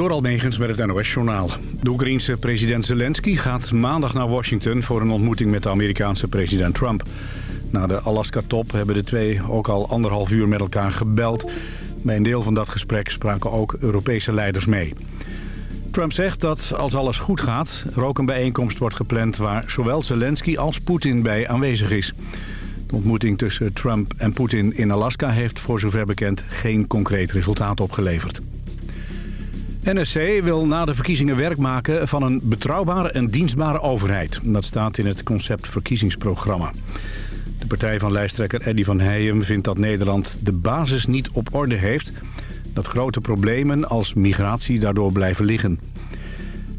Door Almegens met het NOS-journaal. De Oekraïense president Zelensky gaat maandag naar Washington... voor een ontmoeting met de Amerikaanse president Trump. Na de Alaska-top hebben de twee ook al anderhalf uur met elkaar gebeld. Bij een deel van dat gesprek spraken ook Europese leiders mee. Trump zegt dat als alles goed gaat... er ook een bijeenkomst wordt gepland... waar zowel Zelensky als Poetin bij aanwezig is. De ontmoeting tussen Trump en Poetin in Alaska... heeft voor zover bekend geen concreet resultaat opgeleverd. NSC wil na de verkiezingen werk maken van een betrouwbare en dienstbare overheid. Dat staat in het concept verkiezingsprogramma. De partij van lijsttrekker Eddy van Heijem vindt dat Nederland de basis niet op orde heeft. Dat grote problemen als migratie daardoor blijven liggen.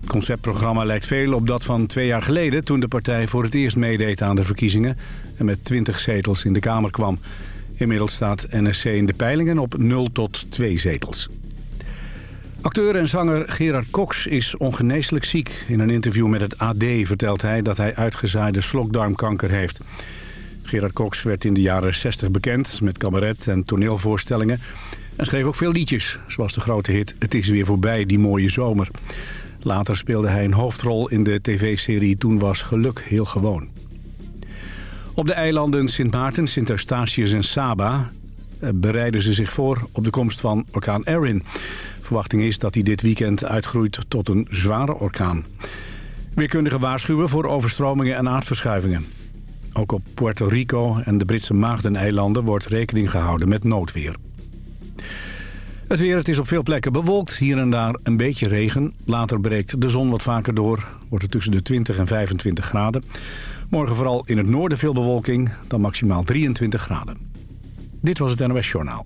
Het conceptprogramma lijkt veel op dat van twee jaar geleden... toen de partij voor het eerst meedeed aan de verkiezingen... en met 20 zetels in de Kamer kwam. Inmiddels staat NSC in de peilingen op 0 tot 2 zetels. Acteur en zanger Gerard Cox is ongeneeslijk ziek. In een interview met het AD vertelt hij dat hij uitgezaaide slokdarmkanker heeft. Gerard Cox werd in de jaren 60 bekend met cabaret en toneelvoorstellingen... en schreef ook veel liedjes, zoals de grote hit Het is weer voorbij, die mooie zomer. Later speelde hij een hoofdrol in de tv-serie Toen was geluk heel gewoon. Op de eilanden Sint Maarten, Sint Eustatius en Saba eh, bereiden ze zich voor op de komst van orkaan Erin. Verwachting is dat hij dit weekend uitgroeit tot een zware orkaan. Weerkundigen waarschuwen voor overstromingen en aardverschuivingen. Ook op Puerto Rico en de Britse Maagdeneilanden wordt rekening gehouden met noodweer. Het weer, het is op veel plekken bewolkt, hier en daar een beetje regen. Later breekt de zon wat vaker door, wordt het tussen de 20 en 25 graden. Morgen vooral in het noorden veel bewolking, dan maximaal 23 graden. Dit was het NOS Journaal.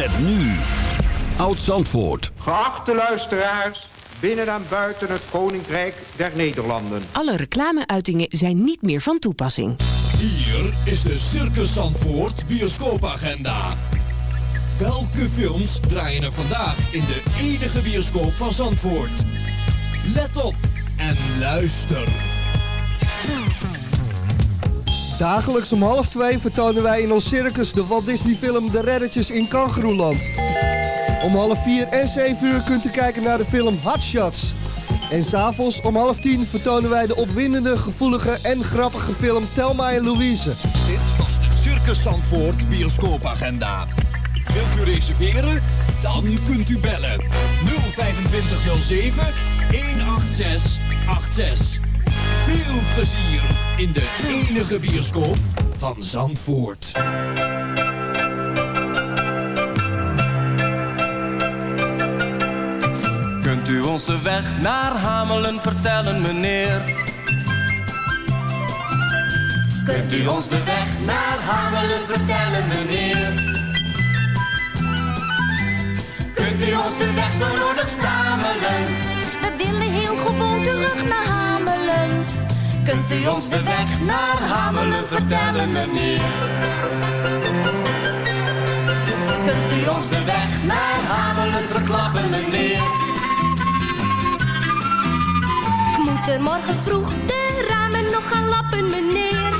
Met nu. Oud Zandvoort. Geachte luisteraars, binnen en buiten het Koninkrijk der Nederlanden. Alle reclameuitingen zijn niet meer van toepassing. Hier is de Circus Zandvoort bioscoopagenda. Welke films draaien er vandaag in de enige bioscoop van Zandvoort? Let op en luister. Dagelijks om half twee vertonen wij in ons circus de Walt Disney film De Reddetjes in Kangeroeland. Om half vier en zeven uur kunt u kijken naar de film Hot Shots. En s'avonds om half tien vertonen wij de opwindende, gevoelige en grappige film Telma en Louise. Dit was de Circus Zandvoort bioscoopagenda. Wilt u reserveren? Dan kunt u bellen 02507 18686. Veel plezier in de enige bioscoop van Zandvoort. Kunt u ons de weg naar Hamelen vertellen, meneer? Kunt u ons de weg naar Hamelen vertellen, meneer? Kunt u ons de weg zo nodig stamelen? We willen heel gewoon terug naar Hamelen. Kunt u ons de weg naar Hamelen vertellen, meneer? Kunt u ons de weg naar Hamelen verklappen, meneer? Ik moet er morgen vroeg de ramen nog gaan lappen, meneer.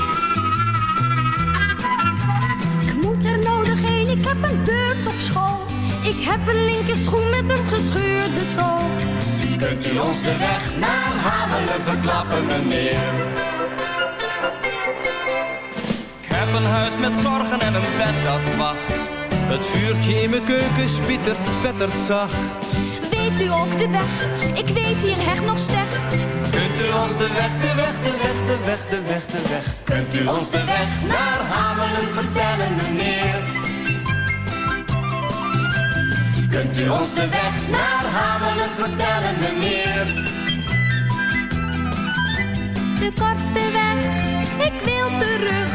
Ik moet er nodig heen, ik heb een beurt op school. Ik heb een linker schoen met een gescheurde zool. Kunt u ons de weg naar Hamelen verklappen, meneer? Ik heb een huis met zorgen en een bed dat wacht. Het vuurtje in mijn keuken spittert, spettert zacht. Weet u ook de weg? Ik weet hier echt nog slecht. Kunt u ons de weg, de weg, de weg, de weg, de weg, de weg. Kunt u ons de weg naar Hamelen vertellen, meneer? Kunt u ons de weg naar Hamelen vertellen, meneer? De kortste weg, ik wil terug.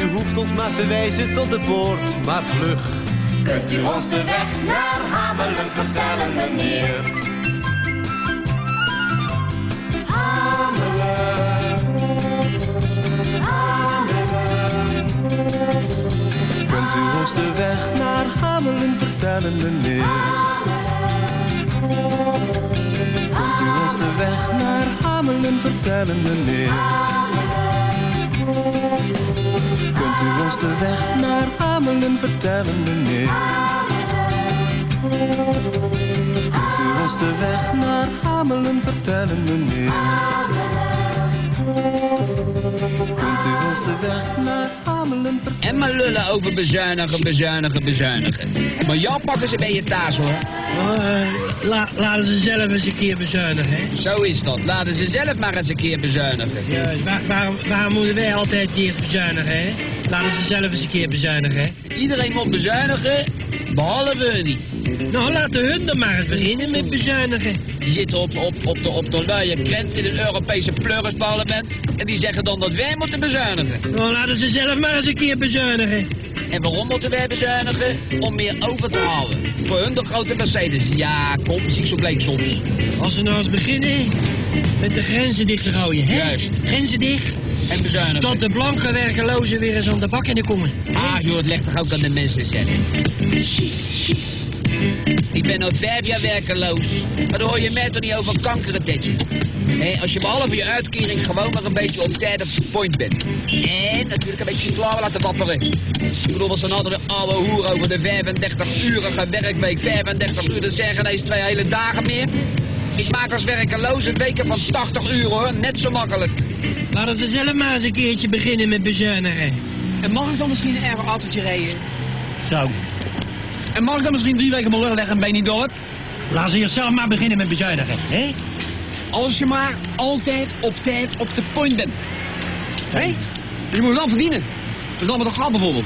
U hoeft ons maar te wijzen tot de poort, maar vlug. Kunt u ons de weg naar Hamelen vertellen, meneer? Hamelen. De weg naar Hamelen vertellen, meneer? Kunt u ons de weg naar Hamelen vertellen, meneer? Kunt u ons de weg naar Hamelen vertellen, meneer? Kunt u ons de weg naar Hamelen vertellen, meneer? Kunt u ons de weg naar En maar lullen over bezuinigen, bezuinigen, bezuinigen. Maar jou pakken ze bij je taas hoor. la, laten ze zelf eens een keer bezuinigen, hè? Zo is dat. Laten ze zelf maar eens een keer bezuinigen. Ja, waar, waarom, waarom moeten wij altijd eerst bezuinigen, hè? Laten ze zelf eens een keer bezuinigen, hè? Iedereen moet bezuinigen, behalve we niet. Nou, laten hun dan maar eens beginnen met bezuinigen. Die zitten op, op, op, de, op de luie krent in het Europese pleurisparlement. En die zeggen dan dat wij moeten bezuinigen. Nou, laten ze zelf maar eens een keer bezuinigen. En waarom moeten wij bezuinigen? Om meer over te houden. Voor hun de grote Mercedes. Ja, kom, zie ik zo bleek soms. Als we nou eens beginnen met de grenzen dicht te gooien, hè? Juist. Grenzen dicht. En bezuinigen. Tot de blanke werkelozen weer eens aan de bak kunnen komen. Ah, joh, het ligt toch ook aan de mensen zelf. Ik ben al vijf jaar werkeloos. Maar dan hoor je mij toch niet over kankeren, Tetje. Als je behalve je uitkering gewoon maar een beetje op tijd op point bent. En natuurlijk een beetje klaar laten wapperen. Ik bedoel, als een andere oude hoer over de 35-urige werkweek, 35 uur, dan zeggen ineens twee hele dagen meer. Ik maak als werkeloos een weken van 80 uur hoor, net zo makkelijk. Laten ze zelf maar eens een keertje beginnen met bezuinigen. En mag ik dan misschien een erg autootje rijden? Zo. En mag ik dan misschien drie weken mijn leggen en ben niet dorp? Laten ze eerst zelf maar beginnen met bezuinigen, hè? Als je maar altijd op tijd op de point bent. Hé? Je moet wel verdienen. Dat is dan met een gat bijvoorbeeld.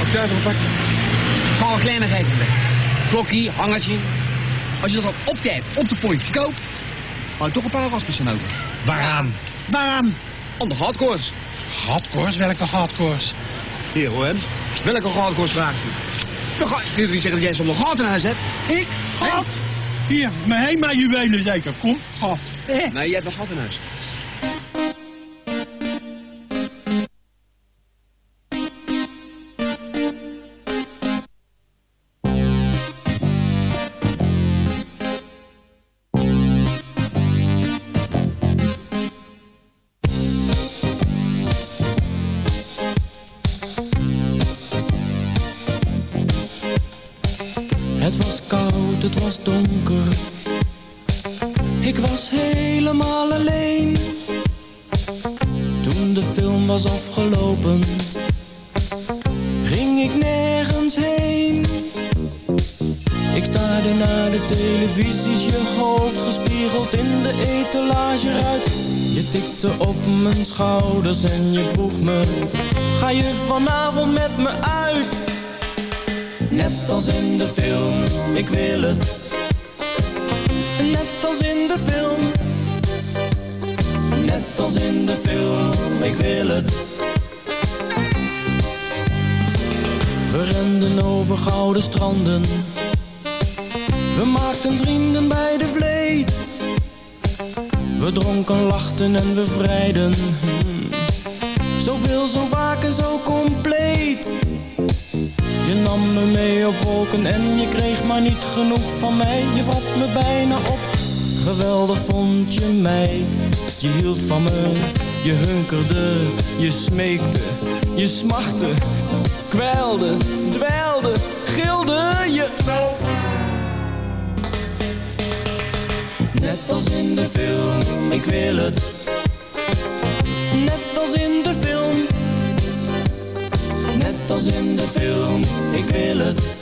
Op pakje. Gewoon een kleinigheid. Klokkie, hangertje. Als je dat op tijd op de point verkoopt, hou je toch een paar waspissen nodig. Waaraan? Waaraan? Om de hardcores. Hardcores? Welke hardcores? Hier hoor, welke hardcores vraagt u? Dan ga je niet zeggen dat jij zo'n gat in huis hebt. Ik? Gat? Hier, mijn HEMA juwelen zeker. Kom, gat. Nee, je hebt een gat in huis. Als in de film, ik wil het. Net als in de film. Net als in de film, ik wil het. We renden over gouden stranden. We maakten vrienden bij de vleet. We dronken, lachten en we vrijden. Hmm. Zoveel, zo vaak en zo compleet. Je nam me mee op wolken en je kreeg maar niet genoeg van mij. Je vat me bijna op, geweldig vond je mij. Je hield van me, je hunkerde, je smeekte, je smachtte. Kwelde, dweilde, gilde je... Net als in de film, ik wil het. In de film, ik wil het.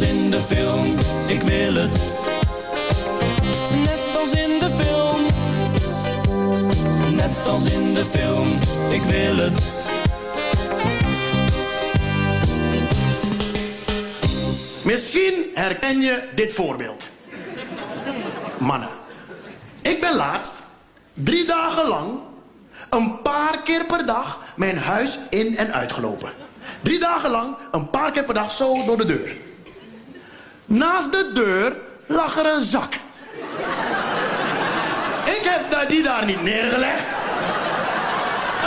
Als in de film, ik wil het. Net als in de film. Net als in de film, ik wil het. Misschien herken je dit voorbeeld. Mannen, ik ben laatst drie dagen lang een paar keer per dag mijn huis in en uitgelopen. Drie dagen lang een paar keer per dag zo door de deur. Naast de deur lag er een zak. Ik heb die daar niet neergelegd.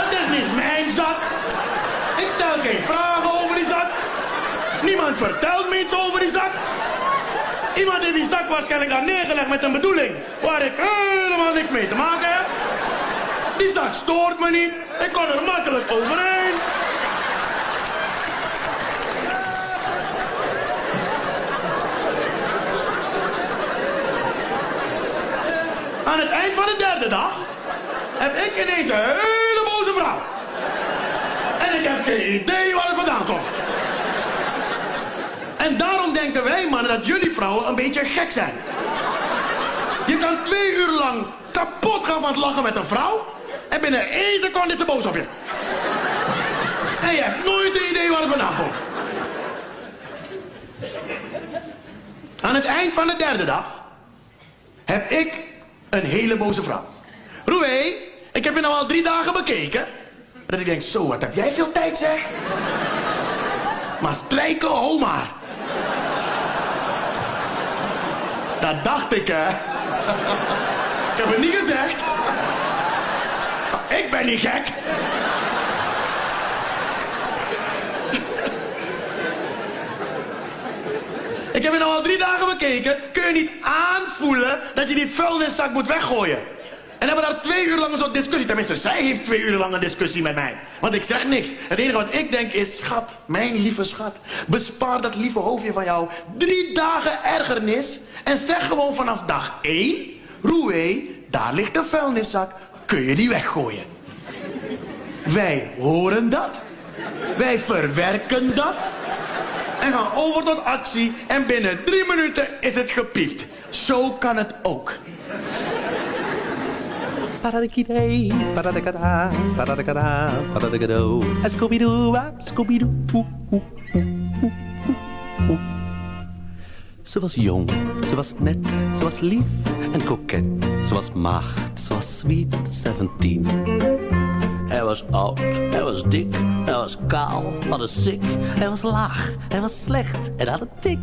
Het is niet mijn zak. Ik stel geen vragen over die zak. Niemand vertelt me iets over die zak. Iemand heeft die zak waarschijnlijk daar neergelegd met een bedoeling waar ik helemaal niks mee te maken heb. Die zak stoort me niet. Ik kon er makkelijk overheen. Aan het eind van de derde dag heb ik ineens een hele boze vrouw. En ik heb geen idee waar het vandaan komt. En daarom denken wij mannen dat jullie vrouwen een beetje gek zijn. Je kan twee uur lang kapot gaan van het lachen met een vrouw... en binnen één seconde is ze boos op je. En je hebt nooit een idee waar het vandaan komt. Aan het eind van de derde dag heb ik een hele boze vrouw. Roué, ik heb je nou al drie dagen bekeken. Dat ik denk, zo, wat heb jij veel tijd zeg. Maar strijken, ho maar. Dat dacht ik, hè. Ik heb het niet gezegd. Ik ben niet gek. Ik heb je nou al drie dagen bekeken. Kun je niet aanvoelen dat je die vuilniszak moet weggooien? En hebben daar twee uur lang zo'n discussie. Tenminste, zij heeft twee uur lang een discussie met mij. Want ik zeg niks. Het enige wat ik denk is, schat, mijn lieve schat. Bespaar dat lieve hoofdje van jou drie dagen ergernis. En zeg gewoon vanaf dag één, Roué, daar ligt de vuilniszak. Kun je die weggooien? Wij horen dat. Wij verwerken dat. En gaan over tot actie. En binnen drie minuten is het gepiept. Zo kan het ook. Paradikidee, paradikada, paradikada, paradikado. Scooby-Doo, Scooby-Doo. Ze was jong, ze was net, ze was lief en koket. Ze was maagd, ze was sweet 17. Hij was oud, hij was dik, was kaal, had een sik. Hij was laag, hij was slecht en had een tik.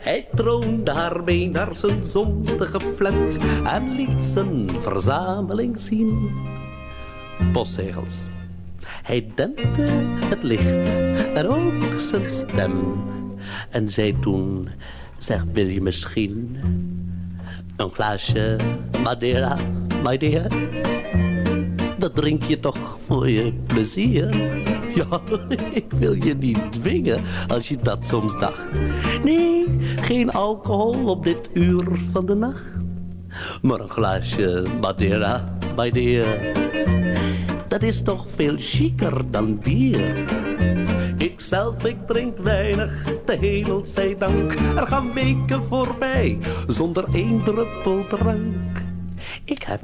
Hij troonde haar mee naar zijn zondige flat en liet zijn verzameling zien. Postzegels. Hij dempte het licht en ook zijn stem. En zei toen, zeg wil je misschien een glaasje Madeira, my dear? Dat drink je toch voor je plezier? Ja, ik wil je niet dwingen als je dat soms dacht. Nee, geen alcohol op dit uur van de nacht. Maar een glaasje Madeira, my dear. Dat is toch veel chiquer dan bier. Ikzelf, ik drink weinig, de hemel zij dank. Er gaan weken voorbij, zonder één druppel drank. Ik heb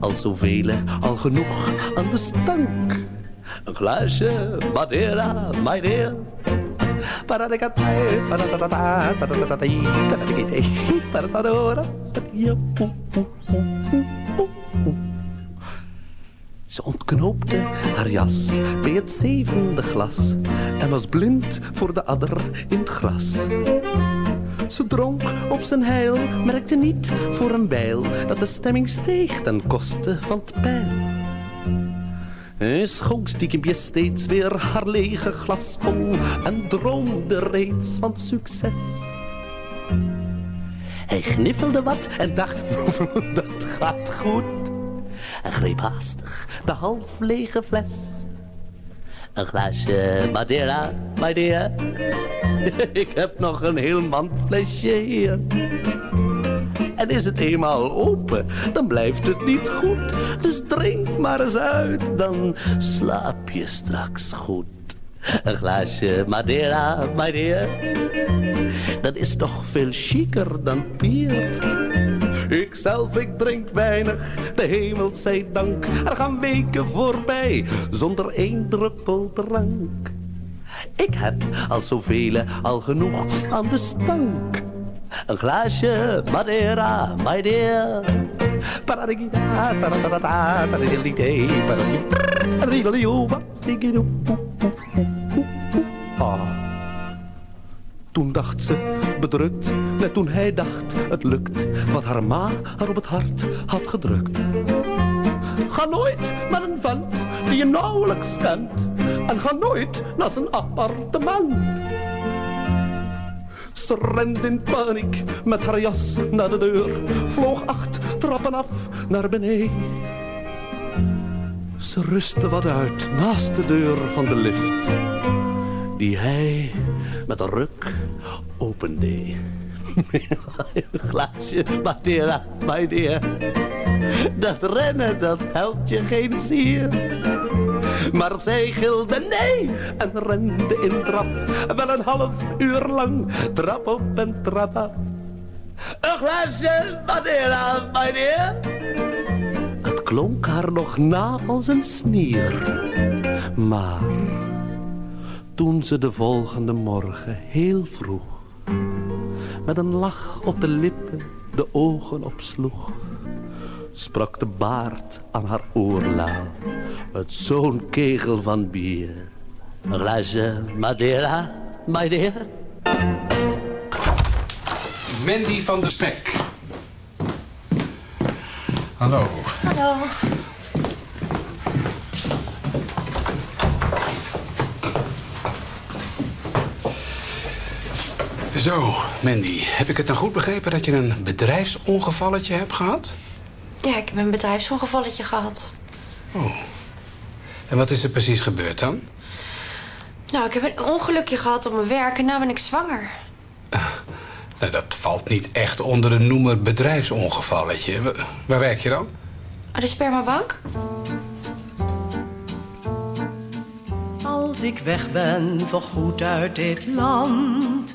al zoveel, al genoeg aan de stank. Een glaasje Madeira, my dear. Ze ontknoopte haar jas bij het zevende glas en was blind voor de adder in het glas. Ze dronk op zijn heil, merkte niet voor een bijl dat de stemming steeg ten koste van het pijl. Hij schonk stiekempjes steeds weer haar lege glas vol en droomde reeds van succes. Hij gniffelde wat en dacht, dat gaat goed. En greep haastig de half lege fles. Een glaasje Madeira, my dear. Ik heb nog een heel mand flesje hier. En is het eenmaal open, dan blijft het niet goed. Dus drink maar eens uit, dan slaap je straks goed. Een glaasje Madeira, my dear. Dat is toch veel chiquer dan bier. Ikzelf, ik drink weinig, de hemel zij dank. Er gaan weken voorbij, zonder één druppel drank. Ik heb al zoveel, al genoeg aan de stank. Een glaasje Madeira, my dear. Toen dacht ze, bedrukt, net toen hij dacht, het lukt, wat haar ma haar op het hart had gedrukt. Ga nooit naar een vent die je nauwelijks kent, en ga nooit naar zijn appartement. Ze rende in paniek met haar jas naar de deur, vloog acht trappen af naar beneden. Ze rustte wat uit naast de deur van de lift, die hij met een ruk opende. Een glaasje Madeira, my dear. Dat rennen, dat helpt je geen zier. Maar zij gilde nee en rende in draf. Wel een half uur lang, trap op en trap af. Een glaasje Madeira, my dear. Het klonk haar nog na als een snier. Maar toen ze de volgende morgen heel vroeg met een lach op de lippen de ogen opsloeg, sprak de baard aan haar oorlaal met zo'n kegel van bier. Een glaasje Madeira, my dear? Mandy van de Spek. Hallo. Hallo. Zo, Mandy, heb ik het dan goed begrepen dat je een bedrijfsongevalletje hebt gehad? Ja, ik heb een bedrijfsongevalletje gehad. Oh. En wat is er precies gebeurd dan? Nou, ik heb een ongelukje gehad op mijn werk en nu ben ik zwanger. Nou, dat valt niet echt onder de noemer bedrijfsongevalletje. Wa- Waar werk je dan? Oh, de spermabank? Als ik weg ben voorgoed uit dit land,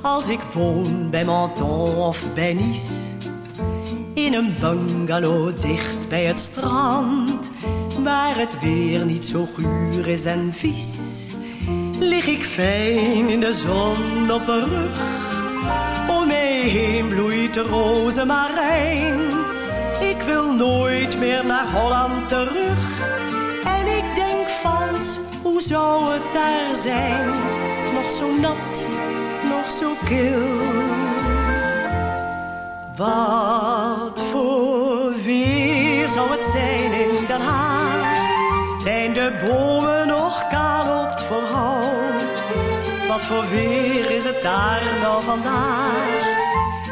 als ik woon bij Menton of bij Nice, in een bungalow dicht bij het strand, waar het weer niet zo guur is en vies, lig ik fijn in de zon op een rug. Om mij heen bloeit de rozemarijn. Ik wil nooit meer naar Holland terug. En ik denk vals, hoe zou het daar zijn? Nog zo nat, nog zo kil. Wat voor weer zou het zijn in Den Haag? Zijn de bomen nog kaal op het verhout? Wat voor weer is het daar nou vandaag?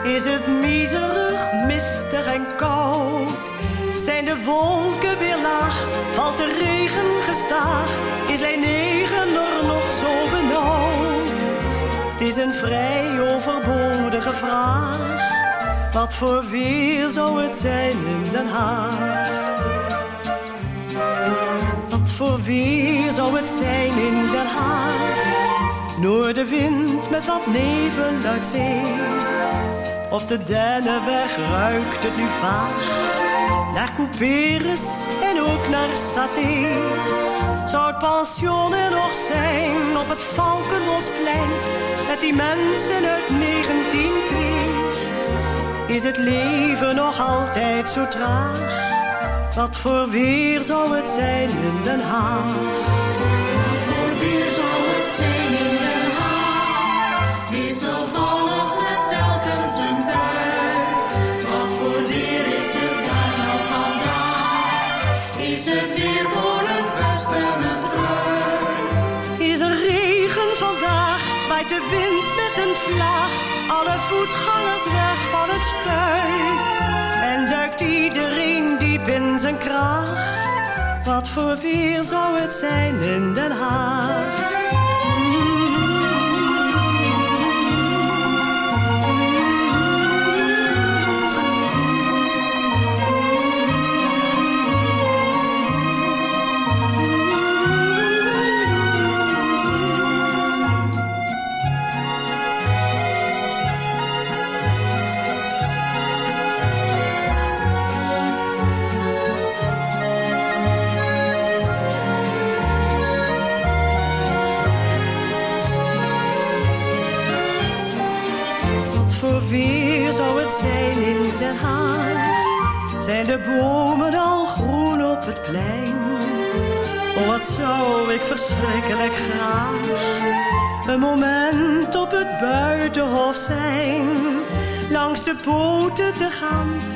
Is het miserig, mistig en koud? Zijn de wolken weer laag? Valt de regen gestaag? Is lijn 9 er nog zo benauwd? Het is een vrij overbodige vraag. Wat voor weer zou het zijn in Den Haag? Wat voor weer zou het zijn in Den Haag? Noordenwind met wat nevel uit zee. Op de Dennenweg ruikt het nu vaag. Naar couperus en ook naar saté. Zou het pension er nog zijn op het Valkenbosplein. Met die mensen uit 1902. Is het leven nog altijd zo traag? Wat voor weer zou het zijn in Den Haag? Voetgangers weg van het spui. En duikt iedereen diep in zijn kraag. Wat voor weer zou het zijn in Den Haag?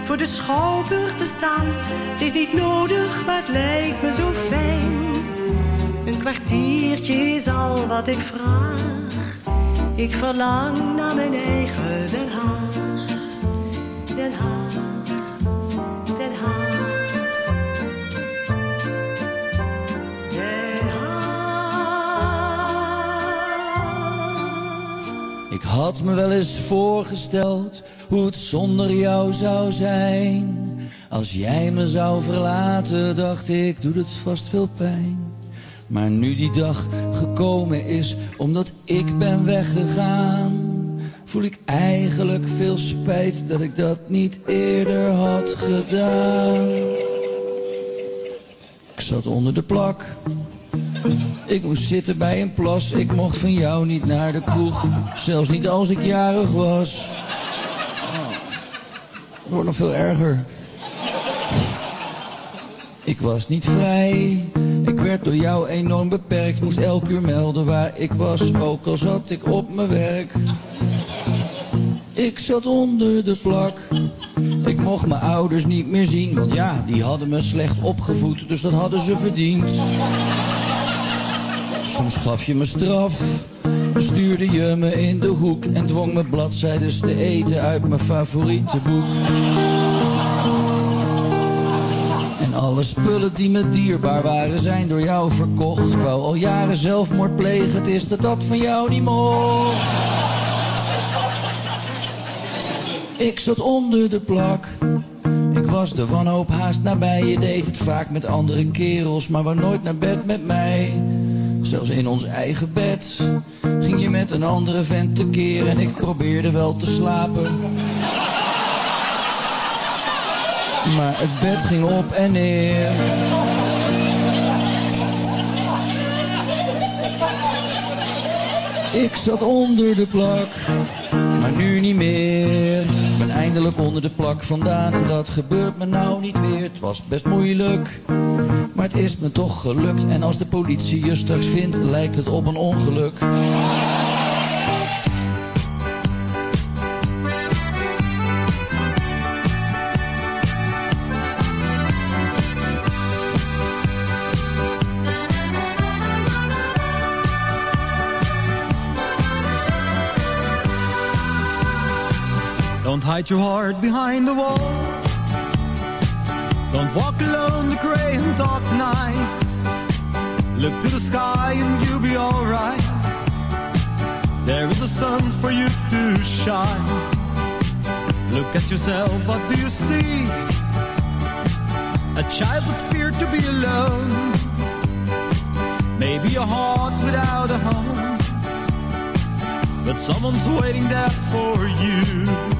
Voor de schouwburg te staan. Het is niet nodig, maar het lijkt me zo fijn. Een kwartiertje is al wat ik vraag. Ik verlang naar mijn eigen Den Haag. Den Haag. had me wel eens voorgesteld hoe het zonder jou zou zijn. Als jij me zou verlaten, dacht ik, doet het vast veel pijn. Maar nu die dag gekomen is, omdat ik ben weggegaan, voel ik eigenlijk veel spijt dat ik dat niet eerder had gedaan. Ik zat onder de plak ik moest zitten bij een plas, ik mocht van jou niet naar de kroeg. Zelfs niet als ik jarig was. Wordt nog veel erger. Ik was niet vrij, ik werd door jou enorm beperkt. Moest elk uur melden waar ik was, ook al zat ik op mijn werk. Ik zat onder de plak. Ik mocht mijn ouders niet meer zien, want ja, die hadden me slecht opgevoed, dus dat hadden ze verdiend. Soms gaf je me straf, stuurde je me in de hoek en dwong me bladzijden te eten uit mijn favoriete boek. En alle spullen die me dierbaar waren zijn door jou verkocht. Wou al jaren zelfmoord plegen, het is dat dat van jou niet mocht. Ik zat onder de plak. Ik was de wanhoop haast nabij. Je deed het vaak met andere kerels, maar wou nooit naar bed met mij. Zelfs in ons eigen bed ging je met een andere vent tekeer en ik probeerde wel te slapen. Maar het bed ging op en neer. Ik zat onder de plak, maar nu niet meer. Ben eindelijk onder de plak vandaan en dat gebeurt me nou niet weer. Het was best moeilijk, maar het is me toch gelukt. En als de politie je straks vindt, lijkt het op een ongeluk. Don't hide your heart behind the wall. Don't walk alone the grey dark night. Look to the sky and you'll be alright. There is a sun for you to shine. Look at yourself, what do you see? A child that feared to be alone. Maybe a heart without a home. But someone's waiting there for you.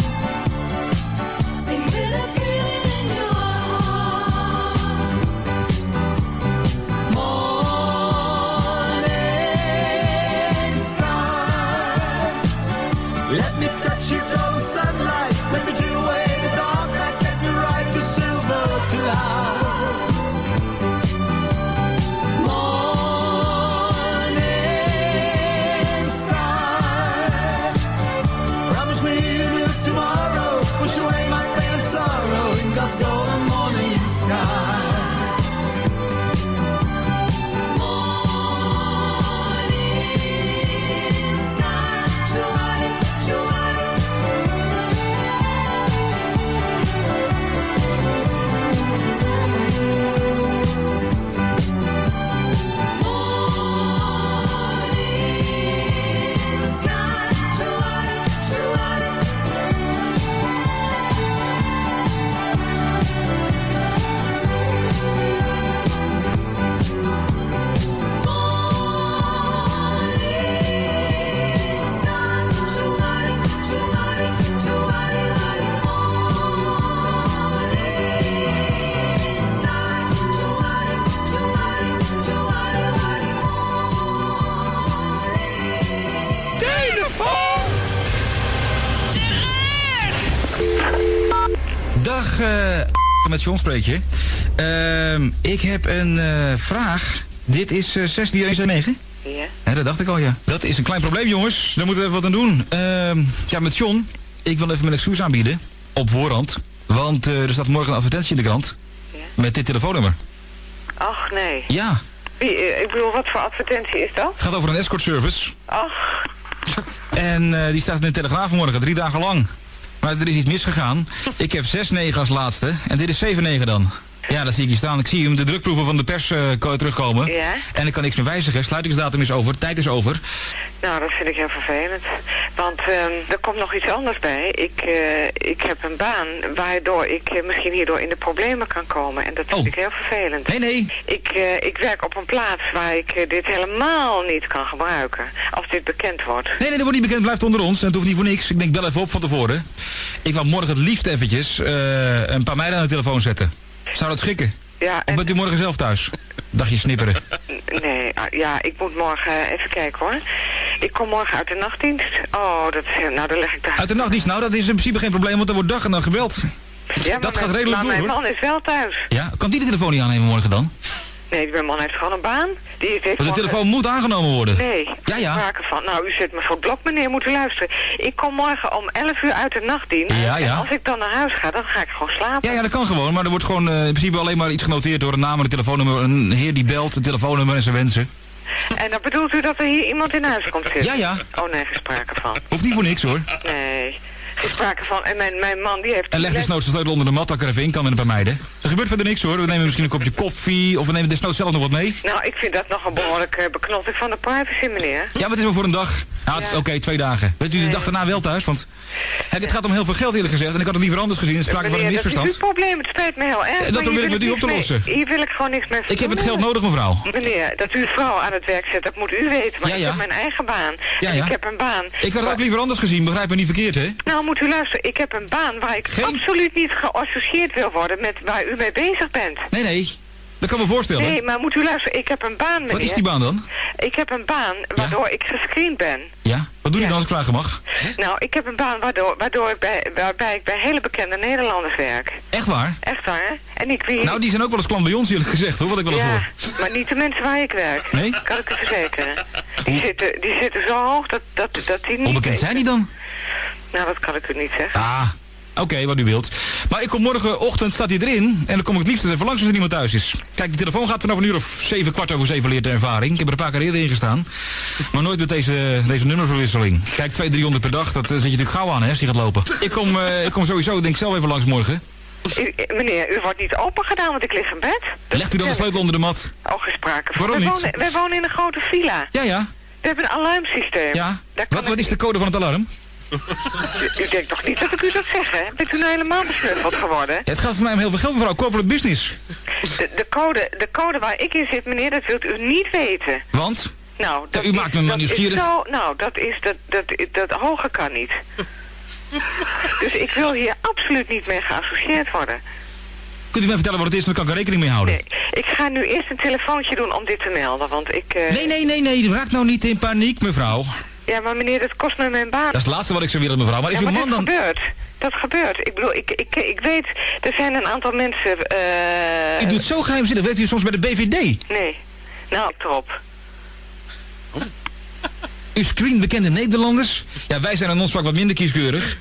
John spreek je. Ehm, ik heb een eh, vraag. Dit is uh, 16179? Ja. Ja, dat dacht ik al, ja. Dat is een klein probleem, jongens. Daar moeten we even wat aan doen. Ehm, ja, met John. Ik wil even mijn excuus aanbieden. Op voorhand. Want eh, er staat morgen een advertentie in de krant. Met dit telefoonnummer. Ach, nee. Ja. Wie, ik bedoel, wat voor advertentie is dat? Het gaat over een escort service. Ach, En die staat in de Telegraaf morgen, drie dagen lang. Maar er is iets misgegaan. Ik heb 6-9 als laatste. En dit is 7-9 dan. Ja, dat zie ik hier staan. Ik zie hem de drukproeven van de pers ko- terugkomen. Ja. En ik kan niks meer wijzigen. Sluitingsdatum is over, tijd is over. nou, dat vind ik heel vervelend. Want ehm, er komt nog iets anders bij. Ik, eh, ik heb een baan waardoor ik eh, misschien hierdoor in de problemen kan komen. En dat vind ik heel vervelend. Nee, nee. Ik, ik werk op een plaats waar ik dit helemaal niet kan gebruiken. Als dit bekend wordt. Nee, nee, dat wordt niet bekend. Blijft onder ons. En het hoeft niet voor niks. Ik denk, bel even op van tevoren. Ik wil morgen het liefst eventjes een paar meiden aan de telefoon zetten. Zou dat schikken? Ja, Of bent u morgen zelf thuis? Dagje snipperen. Nee, ah, ja, ik moet morgen eh, even kijken hoor. Ik kom morgen uit de nachtdienst. Oh, dat is, nou, dan leg ik daar. Uit de nachtdienst, nou, dat is in principe geen probleem, want er wordt dag en dag gebeld. Ja, maar dat gaat redelijk door, mijn hoor. man is wel thuis. Ja, kan die de telefoon niet aannemen morgen dan? Nee, mijn man heeft gewoon een baan. Die de telefoon moet aangenomen worden. Nee, Ja, ja. sprake van. Nou, u zit me voor het blok, meneer. Moet u luisteren. Ik kom morgen om 11 uur uit de nachtdienst. Ja, ja. En als ik dan naar huis ga, dan ga ik gewoon slapen. Ja, ja, dat kan gewoon, maar er wordt gewoon eh, in principe alleen maar iets genoteerd door een naam en een telefoonnummer. Een heer die belt, een telefoonnummer en zijn wensen. En dan bedoelt u dat er hier iemand in huis komt zitten? Ja, ja. Oh nee, geen sprake van. Hoeft niet voor niks hoor. Nee, geen sprake van. En mijn, mijn man die heeft... En leg desnoods de sleutel onder de mat, dat ik er even in kan met een paar meiden. Er gebeurt verder niks hoor. We nemen misschien een kopje koffie of we nemen desnoods zelf nog wat mee. Nou, ik vind dat nog een behoorlijke beknotting van de privacy, meneer. Ja, wat is maar voor een dag? Ja, is oké, twee dagen. Weet u de dag daarna wel thuis? Want het gaat om heel veel geld eerlijk gezegd. En ik had het liever anders gezien. Het sprake van een Meneer, dat is misverstand. uw probleem. Het spijt me heel erg. En dat probeer ik met u op te mee- lossen. Hier wil ik gewoon niks meer Ik heb het geld nodig, mevrouw. Meneer, dat u uw vrouw aan het werk zet, dat moet u weten. Maar Ja, ik heb mijn eigen baan. Ja, en ik heb een baan. Ik had het ook liever anders gezien, begrijp me niet verkeerd, hè? Nou, moet u luisteren. Ik heb een baan waar ik absoluut niet geassocieerd wil worden met waar u mee bezig bent. Nee, nee. Dat kan me voorstellen. Nee, maar moet u luisteren. Ik heb een baan, meneer. Wat is die baan dan? Ik heb een baan waardoor ik gescreend ben. Ja? Wat doe je dan als ik vragen mag? Nou, ik heb een baan waardoor, waardoor ik bij, waarbij ik bij hele bekende Nederlanders werk. Echt waar? Echt waar, hè? En ik weet... Nou, die zijn ook wel eens klant bij ons eerlijk gezegd, hoor, wat ik wel eens ja, hoor. maar niet de mensen waar ik werk. Nee? Kan ik u verzekeren. Die zitten, die zitten zo hoog dat, dat, dat die niet... Hoe bekend zijn die dan? Nou, dat kan ik u niet zeggen. Ah, oké, wat u wilt. Maar ik kom morgenochtend, staat hij erin. En dan kom ik het liefst even langs als er niemand thuis is. Kijk, de telefoon gaat vanaf een uur of zeven, kwart over zeven leert de ervaring. Ik heb er een paar keer eerder in gestaan. Maar nooit met deze, deze nummerverwisseling. Kijk, 200, 300 per dag, dat zet je natuurlijk gauw aan hè, als die gaat lopen. Ik kom, eh, ik kom sowieso, denk ik zelf even langs morgen. U- meneer, u wordt niet open gedaan, want ik lig in bed. Legt u dan de sleutel onder de mat? Oh, gesproken. Waarom wij, niet? Wonen, wij wonen in een grote villa. Ja, ja. We hebben een alarmsysteem. Ja. Wat, wat is de code van het alarm? U, u denkt toch niet dat ik u dat zeg, hè? Bent u nou helemaal besnuffeld geworden? Het gaat voor mij om heel veel geld, mevrouw. Corporate business. De, de, code, de code waar ik in zit, meneer, dat wilt u niet weten. Want? Nou, dat u maakt me maar nieuwsgierig. zo, nou, dat is, dat, dat, dat, hoger kan niet. dus ik wil hier absoluut niet mee geassocieerd worden. Kunt u mij vertellen wat het is, dan kan ik er rekening mee houden. Ik ga nu eerst een telefoontje doen om dit te melden, want ik... eh, Nee, nee, nee, nee. Raak nou niet in paniek, mevrouw. Ja, maar meneer, dat kost me mijn baan. Dat is het laatste wat ik zou willen, mevrouw. Maar is ja, uw maar man dat dan... gebeurt. Dat gebeurt. Ik bedoel, ik, ik, ik weet, er zijn een aantal mensen... eh U doet zo geheimzinnig. Werkt u soms bij de BVD? Nee. Nou, erop. U screent bekende Nederlanders? Ja, wij zijn aan ons vak wat minder kieskeurig.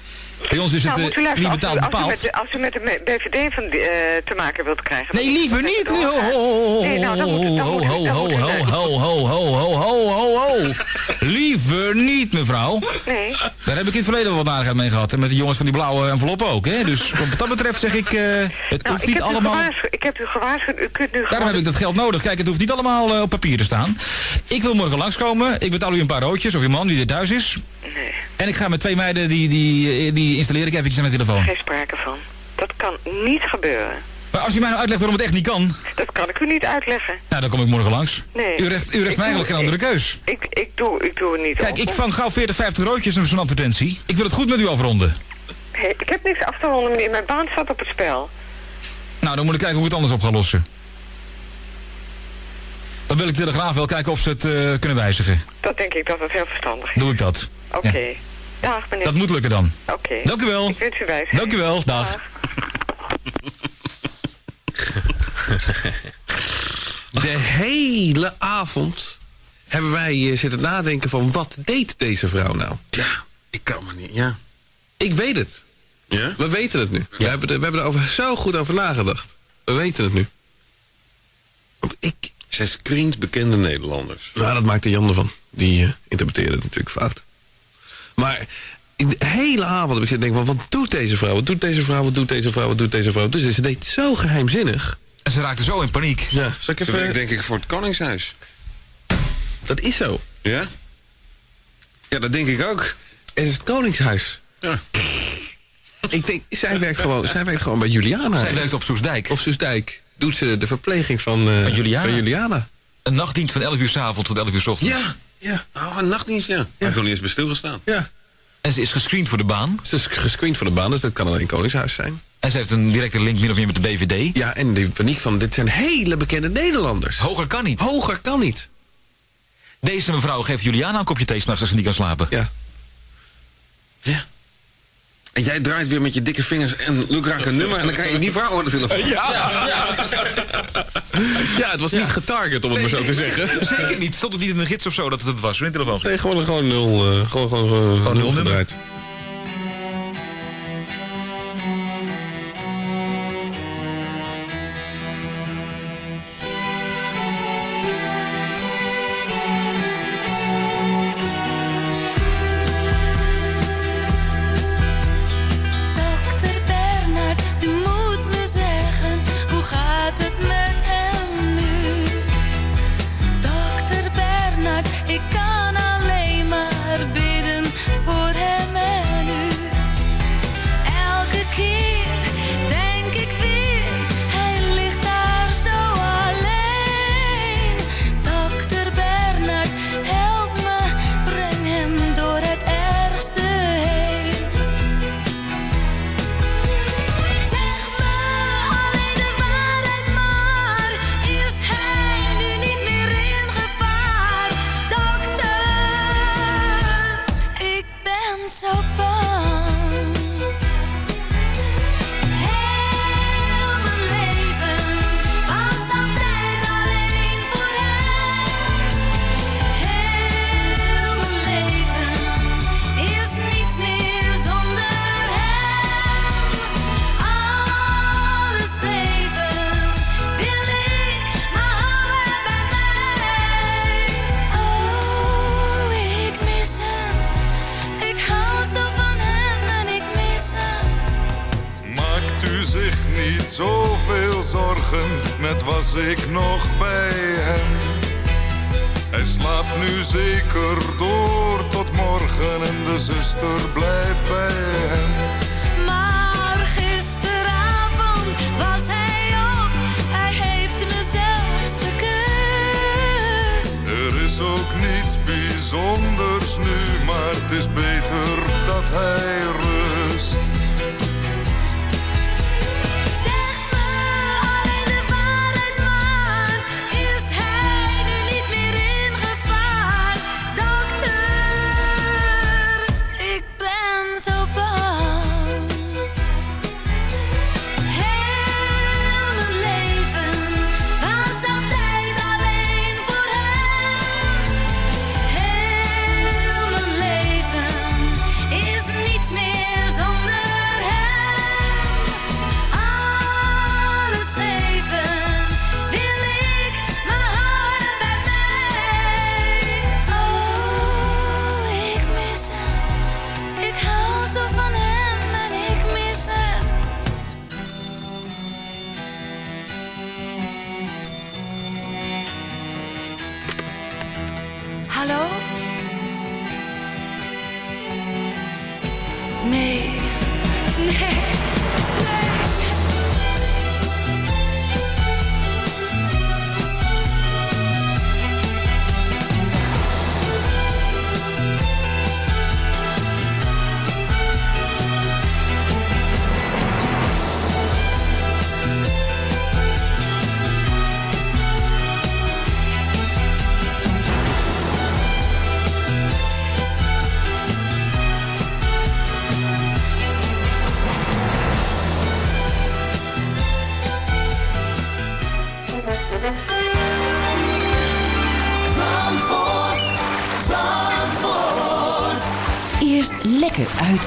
Bij ons is het nou, eh, moet u luisteren, wie als, u, betaalt als, u bepaalt. met, de- als u met de BVD van, eh, te maken wilt krijgen... Nee, liever niet. Ho, ho, ho, Nee, nou, dan moet u- dan ho, ho, ho, u- ho, ho, ho, ho, ho, ho, ho. Liever niet, mevrouw. Nee. Daar heb ik in het verleden wel wat aardigheid mee gehad. En met de jongens van die blauwe envelop ook, hè. Dus wat dat betreft zeg ik, eh, het Nou, hoeft niet allemaal... ik heb u gewaarschuwd, u kunt nu Daarom gewoon... heb ik dat geld nodig. Kijk, het hoeft niet allemaal eh, op papier te staan. Ik wil morgen langskomen. Ik betaal u een paar roodjes, of uw man die er thuis is. Nee, En ik ga met twee meiden, die, die, eh, die installeer ik eventjes aan de telefoon. geen sprake van. Dat kan niet gebeuren. Maar als u mij nou uitlegt waarom het echt niet kan, Dat kan ik u niet uitleggen. nou, dan kom ik morgen langs. Nee. U recht, u recht mij eigenlijk geen andere keus. Ik, ik, doe, ik doe het niet Kijk, op. ik vang gauw 40, 50 roodjes in zo'n advertentie. Ik wil het goed met u afronden. Hey, ik heb niks af te ronden, meneer. Mijn baan staat op het spel. Nou, dan moet ik kijken hoe ik het anders op ga lossen. Dan wil ik de Telegraaf wel kijken of ze het eh, kunnen wijzigen. Dat denk ik dat het heel verstandig is. Doe ik dat. Oké. Ja. Dag, meneer. Dat moet lukken dan. Oké. Dank u wel. Ik wens u wijs. Dank u wel. Dag. De hele avond hebben wij eh, zitten nadenken van wat deed deze vrouw nou? Ja, ik kan me niet, ja. Ik weet het. Ja? We weten het nu. We, hebben er, we hebben er over, zo goed over nagedacht. We weten het nu. Want ik... Zij screent bekende Nederlanders. Nou, dat maakte Jan ervan. Die eh, interpreteerde het natuurlijk fout. Maar in de hele avond heb ik zitten denken van... wat doet deze vrouw? Wat doet deze vrouw? Wat doet deze vrouw? Wat doet deze vrouw? Dus ze deed zo geheimzinnig. En ze raakte zo in paniek. Ja, zal ik Ze even... werkt denk ik voor het Koningshuis. Dat is zo. Ja? Ja, dat denk ik ook. Het is het Koningshuis. Ja. Ik denk, zij werkt gewoon, zij werkt gewoon bij Juliana. Zij werkt op Soesdijk. Op Soesdijk doet ze de verpleging van, eh, Van Juliana. van Juliana. Een nachtdienst van 11 uur s avonds tot 11 uur s ochtends. Ja, ja. Oh, een nachtdienst, ja. Heb ik nog niet eens bij stilgestaan. Ja. En ze is gescreend voor de baan. Ze is gescreend voor de baan, dus dat kan alleen Koningshuis zijn. En ze heeft een directe link min of meer met de BVD. Ja, en de paniek van, dit zijn hele bekende Nederlanders. Hoger kan niet. Hoger kan niet. Deze mevrouw geeft Juliana een kopje thee s'nachts als ze niet kan slapen. Ja. Ja. En jij draait weer met je dikke vingers en Luc raakt een nummer en dan krijg je die vrouw aan de telefoon. Ja. Ja, het was niet getarget, om het maar zo te zeggen. Zeker niet. Stond het niet in de gids of zo dat het het was? Zo'n telefoon. Nee, gewoon, gewoon nul, eh, gewoon, gewoon, gewoon, Gewoon nul nul gedraaid.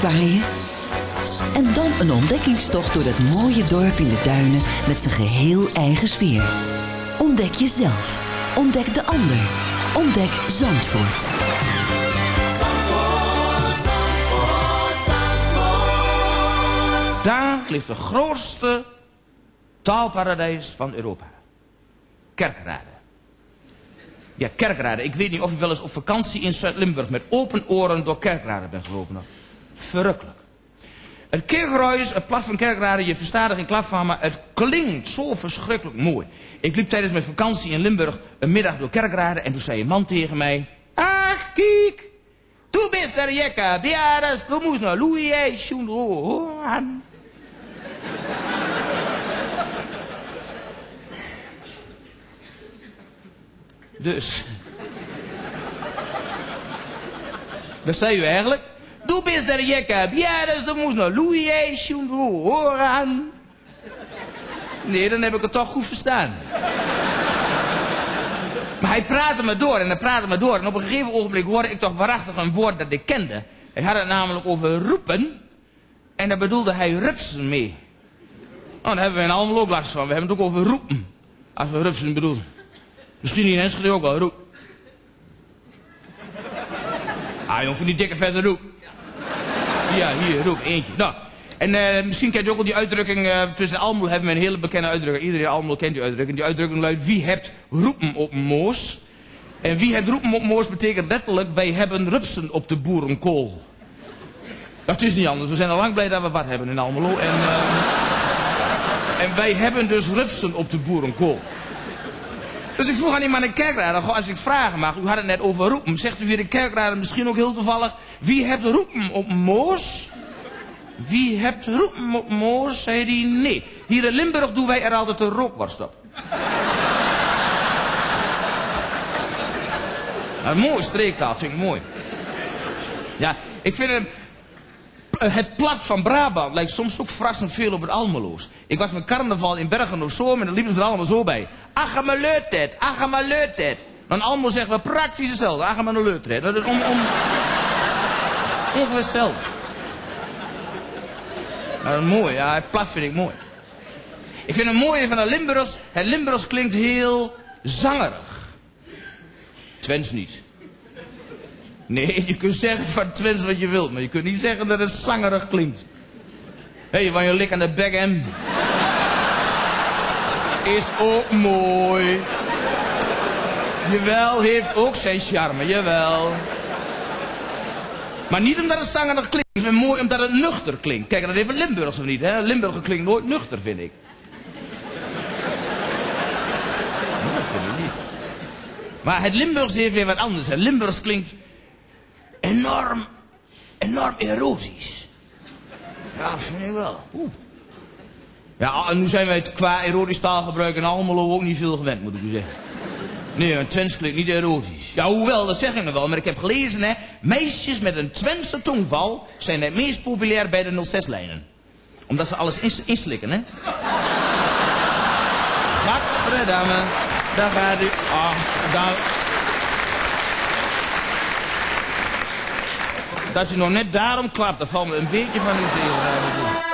En dan een ontdekkingstocht door dat mooie dorp in de duinen met zijn geheel eigen sfeer. Ontdek jezelf. Ontdek de ander. Ontdek Zandvoort. Zandvoort, Zandvoort, Zandvoort. Daar ligt de grootste taalparadijs van Europa. Kerkrade. Ja, Kerkrade. Ik weet niet of u wel eens op vakantie in Zuid-Limburg met open oren door Kerkrade bent gelopen. Verrukkelijk. Het kerkruis, het plat van Kerkrade, je verstaat er geen klap van, maar het klinkt zo verschrikkelijk mooi. Ik liep tijdens mijn vakantie in Limburg een middag door Kerkrade en toen zei een man tegen mij... Ach, kijk, tu bist er jekka, biadas, du moest naar Louis, horen. Dus. Wat zei u eigenlijk? Du bist der Jekke. Ja, dus dan moest naar Louis schon horen. Nee, dan heb ik het toch goed verstaan. Maar hij praatte me door en hij praatte me door. En op een gegeven ogenblik hoorde ik toch waarachtig een woord dat ik kende. Hij had het namelijk over roepen. En daar bedoelde hij rupsen mee. Oh, daar hebben we in Almelo last van. We hebben het ook over roepen. Als we rupsen bedoelen. Misschien in Enschede ook wel, roep. Ah, jongen, van die dikke vette roep. Ja, hier, roep, eentje. Nou, en eh, misschien kent u ook wel die uitdrukking, eh tussen Almelo hebben we een hele bekende uitdrukking. Iedereen Almelo kent die uitdrukking. Die uitdrukking luidt, wie hebt roepen op moos? En wie hebt roepen op moos betekent letterlijk, wij hebben rupsen op de boerenkool. Dat is niet anders. We zijn al lang blij dat we wat hebben in Almelo. En, eh, en wij hebben dus rupsen op de boerenkool. Dus ik vroeg aan die man in kerkraad, goh, als ik vragen mag, u had het net over roepen. Zegt u weer in kerkraad misschien ook heel toevallig, wie hebt roepen op moos? Wie hebt roepen op moos? Zei hij, nee. Hier in Limburg doen wij er altijd een rookworst op. Een mooie streektaal, vind ik mooi. Ja, ik vind het... Het plat van Brabant lijkt soms ook verrassend veel op het Almeloos. Ik was met carnaval in Bergen op Zoom en dan liepen ze er allemaal zo bij. Achemaleutet, achemaleutet. Dan Almelo zeggen we praktisch hetzelfde. Achemaleutet. Dat is om... om... Ongeveer hetzelfde. Maar mooi, ja, plat vind ik mooi. Ik vind het mooie van de Limburgers, het Limburgs klinkt heel zangerig. Twents niet. Nee, je kunt zeggen van Twents wat je wilt, maar je kunt niet zeggen dat het zangerig klinkt. Hé, hey, van je lik aan de bek hem. Is ook mooi. Jawel, heeft ook zijn charme, jawel. Maar niet omdat het zangerig klinkt. Het is mooi omdat het nuchter klinkt. Kijk, dat even of niet, hè? Limburger klinkt nooit nuchter, vind ik. Dat vind ik niet. Maar het Limburgs heeft weer wat anders. Het Limburgs klinkt enorm, enorm erotisch. Ja, vind ik wel. Oeh. Ja, en nu zijn wij het qua erotisch taalgebruik en allemaal ook niet veel gewend, moet ik u zeggen. Nee, een Twents klinkt niet erotisch. Ja, hoewel, dat zeg ik nog wel, maar ik heb gelezen, hè. Meisjes met een Twentse tongval zijn het meest populair bij de 06-lijnen. Omdat ze alles ins- inslikken, hè. Gadverdamme. Daar gaat u. Ah, daar. Dat u nog net daarom klapt, dat valt me een beetje van uw zeel.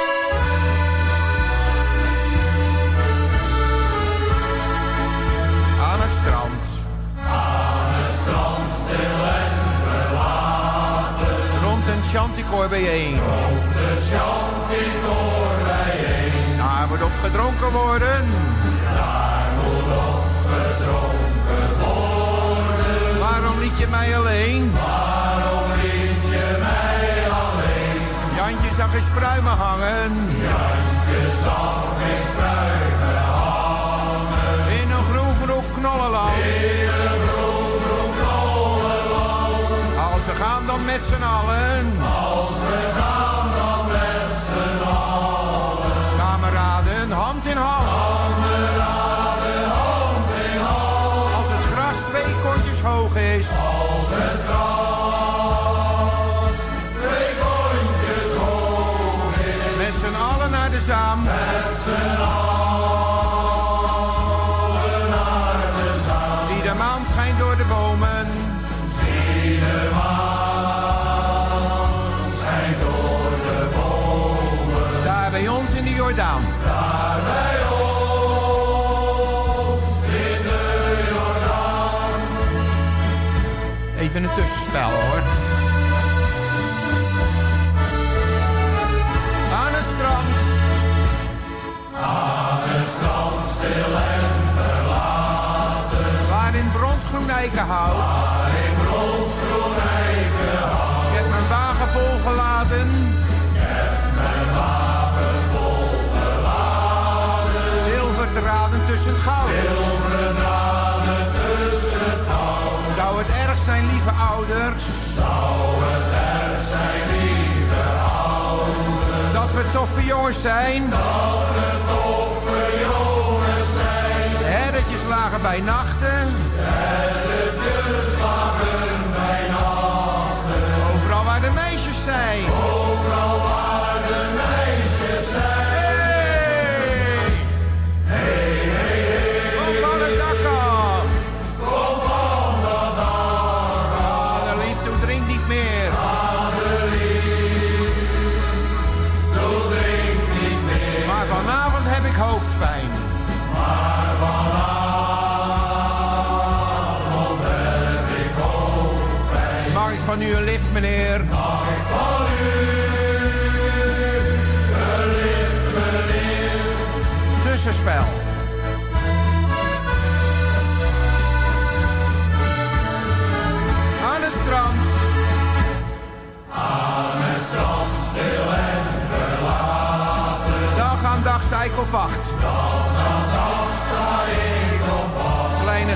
Chanticoor bijeen. Rond een chanticoor bijeen. Daar moet op gedronken worden. Daar moet op gedronken worden. Waarom liet je mij alleen? Waarom liet je mij alleen? Jantje zag eens pruimen hangen. Jantje zag eens pruimen hangen. In een groen groen knollenland. Dan met z'n allen. Als we gaan dan met z'n allen. Kameraden, hand in hand. Kameraden, hand in hand. Als het gras twee kontjes hoog is. Als het gras twee kontjes hoog is. Met z'n allen naar de zaam. Met z'n allen tussenspel hoor. Aan het strand. Aan het strand stil en verlaten. Waar in bronsgroen eikenhout. Waar in bronsgroen eikenhout. Ik heb mijn wagen volgeladen. Ik heb mijn wagen volgeladen. Zilverdraden tussen goud. Ouders? Zou het erg zijn, lieve ouders? Dat we toffe jongens zijn. Dat we toffe jongens zijn. Herretjes lagen bij nachten.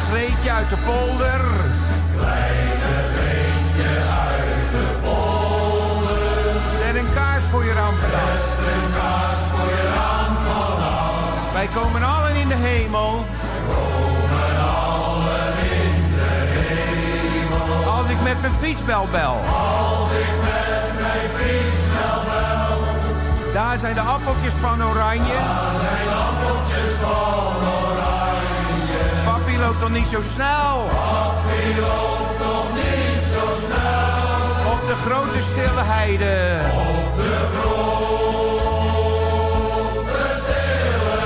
Greetje uit de polder. Kleine Greetje uit de polder. Zet een kaars voor je raam. Zet een kaars voor je raam. Wij komen allen in de hemel. komen allen in de hemel. Als ik met mijn fietsbel bel. Als ik met mijn fietsbel bel. Daar zijn de appeltjes van oranje. Daar zijn de appeltjes van loopt nog niet zo snel. Papi loopt nog niet zo snel. Op de grote stille heide. Op de grote stille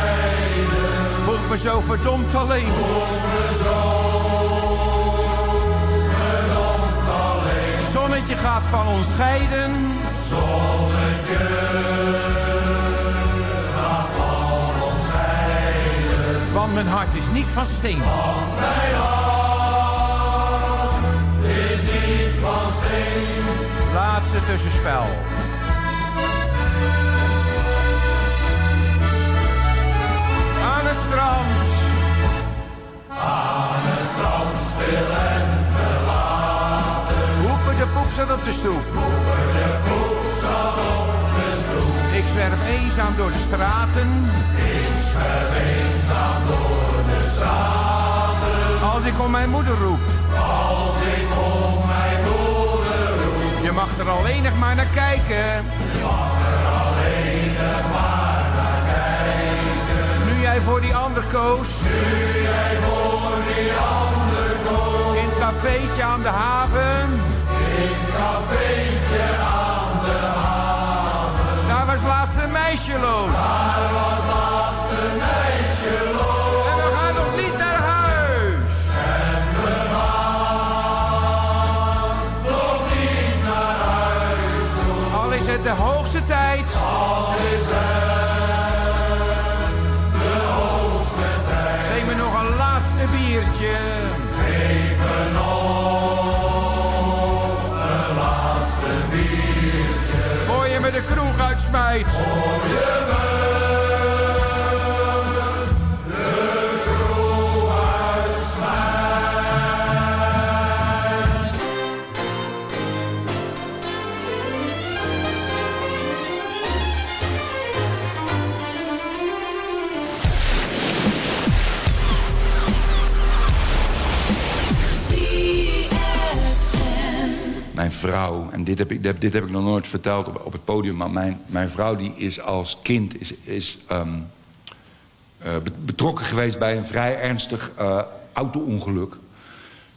heide. Voel me zo verdomd alleen. Voel me zo verdomd alleen. Zonnetje gaat van ons scheiden. Zonnetje Want mijn hart is niet van steen. Want mijn hart van steen. Laatste tussenspel. Aan het strand. Aan het strand, stil en verlaten. Hoepen de poep zat op de stoep. Hoepen de poep zat op de stoep. Ik zwerf eenzaam door de straten. Ik zwerf Als ik om mijn moeder roep. Als ik om mijn moeder roep. Je mag er alleen nog maar naar kijken. Je mag er alleen nog maar naar kijken. Nu jij voor die ander koos. Nu jij voor die ander koos. In het cafeetje aan de haven. In het cafeetje aan de haven. Daar was laatst een meisje loos. Daar was laatst een meisje En we gaan nog niet naar huis. En we gaan nog niet naar huis. Al is het de hoogste tijd. Al is het de hoogste tijd. Geef me nog een laatste biertje. Geef me nog een laatste biertje. Voor je me de kroeg uitsmijt. Voor je me Mijn vrouw, en dit heb ik, dit heb ik nog nooit verteld op, het podium... maar mijn, mijn vrouw die is als kind is, is, ehm, eh, be- betrokken geweest bij een vrij ernstig eh, auto-ongeluk.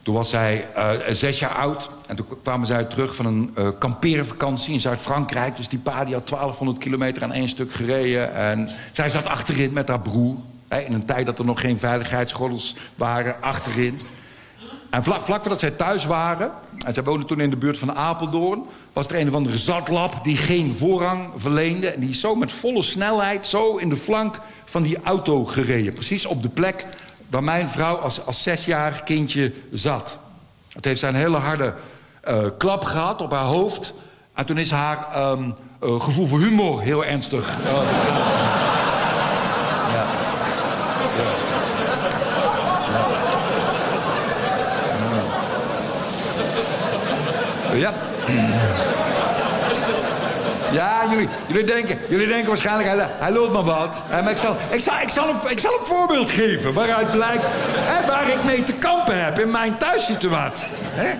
Toen was zij eh, zes jaar oud en toen kwamen zij terug van een eh kampeervakantie in Zuid-Frankrijk. Dus die pa die had 1200 kilometer aan één stuk gereden. En zij zat achterin met haar broer. In een tijd dat er nog geen veiligheidsgordels waren, achterin. En vlak, vlak voordat zij thuis waren, en zij woonden toen in de buurt van Apeldoorn... was er een of andere zatlap die geen voorrang verleende... en die is zo met volle snelheid zo in de flank van die auto gereden. Precies op de plek waar mijn vrouw als, als zesjarig kindje zat. Het heeft zij een hele harde eh, klap gehad op haar hoofd... en toen is haar ehm, eh, gevoel voor humor heel ernstig... eh, Ja. Jullie, jullie, denken, jullie denken waarschijnlijk, hij, hij maar wat. Maar ik zal, ik, zal, ik, zal een, ik zal een voorbeeld geven waaruit blijkt hè, waar ik mee te kampen heb in mijn thuissituatie. Hè?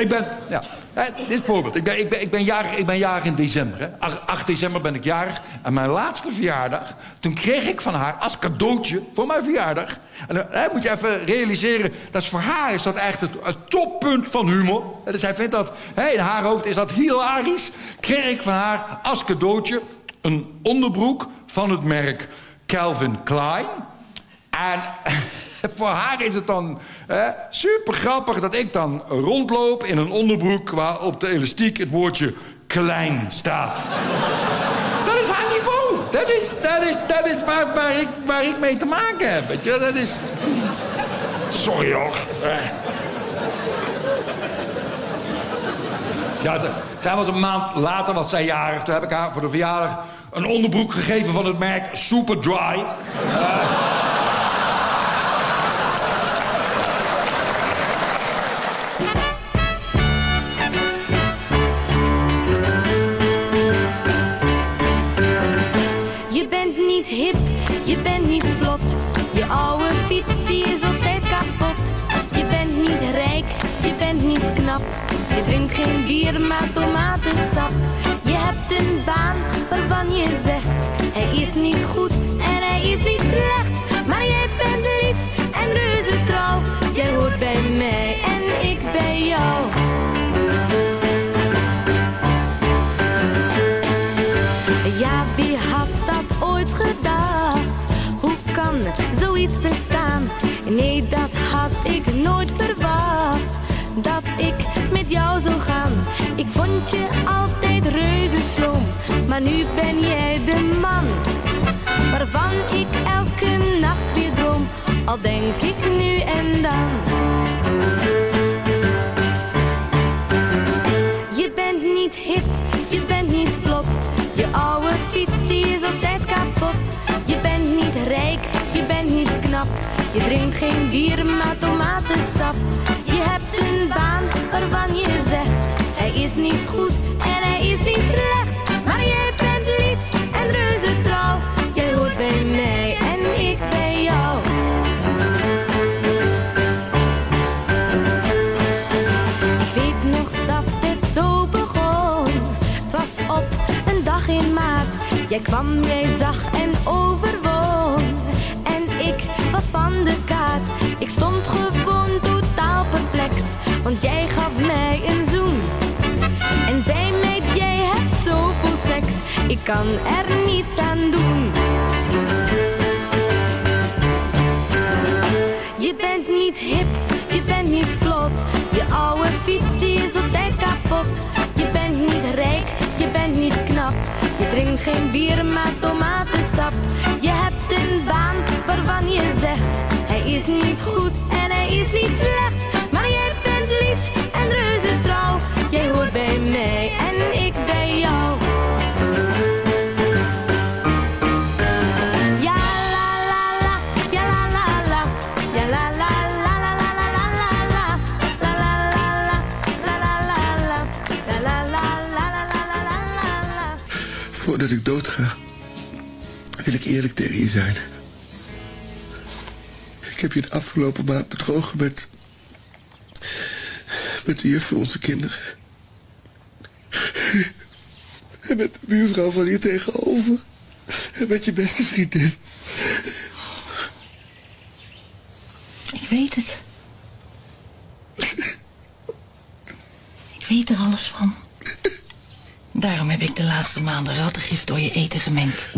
Ik ben, ja, hè, dit is. Ik ben, ik ben, ik ben, jarig, ik ben jarig in december. Hè. 8, 8 december ben ik jarig. En mijn laatste verjaardag, toen kreeg ik van haar als cadeautje voor mijn verjaardag. En dan hè, moet je even realiseren, dat voor haar is dat echt het, toppunt van humor. Hè, Dus zij vindt dat, in haar hoofd is dat hilarisch. Kreeg ik van haar als cadeautje een onderbroek van het merk Calvin Klein. En voor haar is het dan hè, super grappig dat ik dan rondloop in een onderbroek waar op de elastiek het woordje klein staat. dat is haar niveau. Dat is, dat is, dat is waar, waar, ik, waar ik mee te maken heb. Weet je? Dat is. Sorry hoor. Eh. Ja, zij was een maand later, was zij jarig. Toen heb ik haar voor de verjaardag een onderbroek gegeven van het merk Superdry. Je bier, maar tomatensap. Je hebt een baan waarvan je zegt: hij is niet goed en hij is niet Ik vond je altijd reuze sloom, maar nu ben jij de man. Waarvan ik elke nacht weer droom, al denk ik nu en dan. Je bent niet hip, je bent niet vlot. Je oude fiets die is altijd kapot. Je bent niet rijk, je bent niet knap. Je drinkt geen bier, maar tomatensap hij is niet goed en hij is niet slecht. Maar jij bent lief en reuze trouw. Jij hoort bij mij en ik bij jou. Ik weet nog dat het zo begon. Het was op een dag in maart. Jij kwam, jij zag en overwon. En ik was van de kaart. Kan er niets aan doen. Je bent niet hip, je bent niet vlot. Je oude fiets die is altijd kapot. Je bent niet rijk, je bent niet knap. Je drinkt geen bier, maar tomatensap. Je hebt een baan waarvan je zegt, hij is niet goed en hij is niet slecht. Voordat ik doodga, wil ik eerlijk tegen je zijn. Ik heb je de afgelopen maand bedrogen met... met de juf van onze kinderen. En met de buurvrouw van hier tegenover. En met je beste vriendin. Ik weet het. Ik weet er alles van. Daarom heb ik de laatste maanden rattengif door je eten gemengd.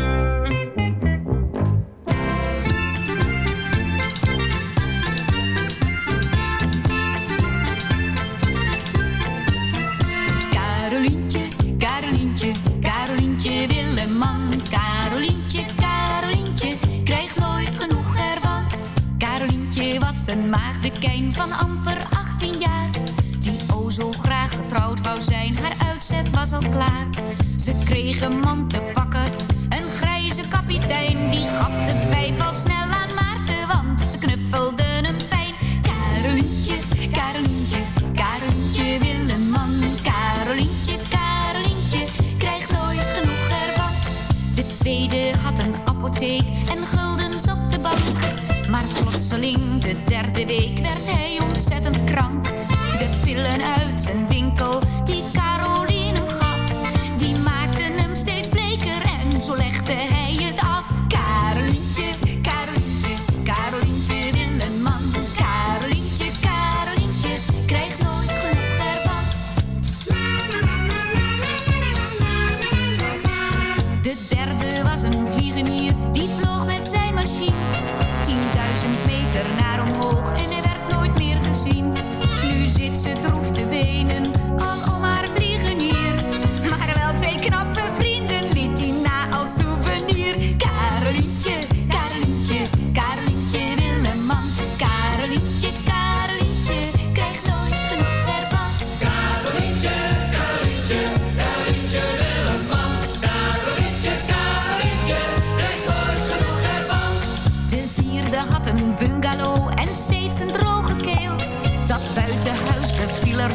Carolientje, Carolientje, Carolientje wil een man. Carolientje, Carolientje, krijgt nooit genoeg ervan. Carolientje was een maagdekijn van amper getrouwd wou zijn, haar uitzet was al klaar. Ze kreeg een man te pakken, een grijze kapitein. Die gaf de pijp al snel aan Maarten, want ze knuffelden hem fijn. Carolientje, Carolientje, Carolientje wil een man. Carolientje, Carolientje, krijgt nooit genoeg ervan. De tweede had een apotheek en guldens op de bank. Maar plotseling, de derde week, werd hij ontzettend krank. De pillen uit zijn winkel, die Caroline hem gaf, die maakten hem steeds bleker en zo legde hij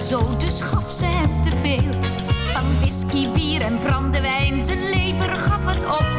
zo, dus gaf ze hem te veel. Van whisky, bier en brandewijn, zijn lever gaf het op.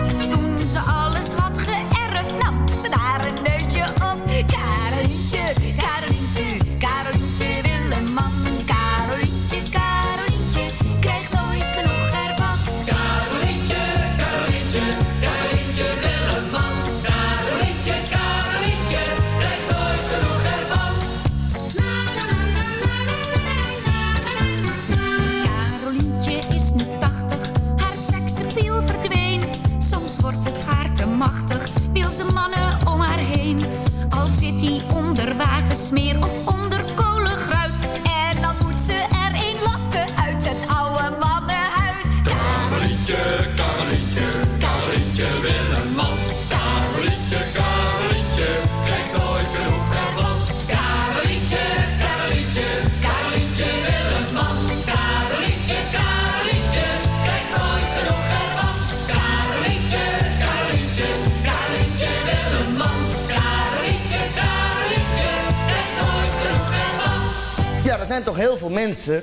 mensen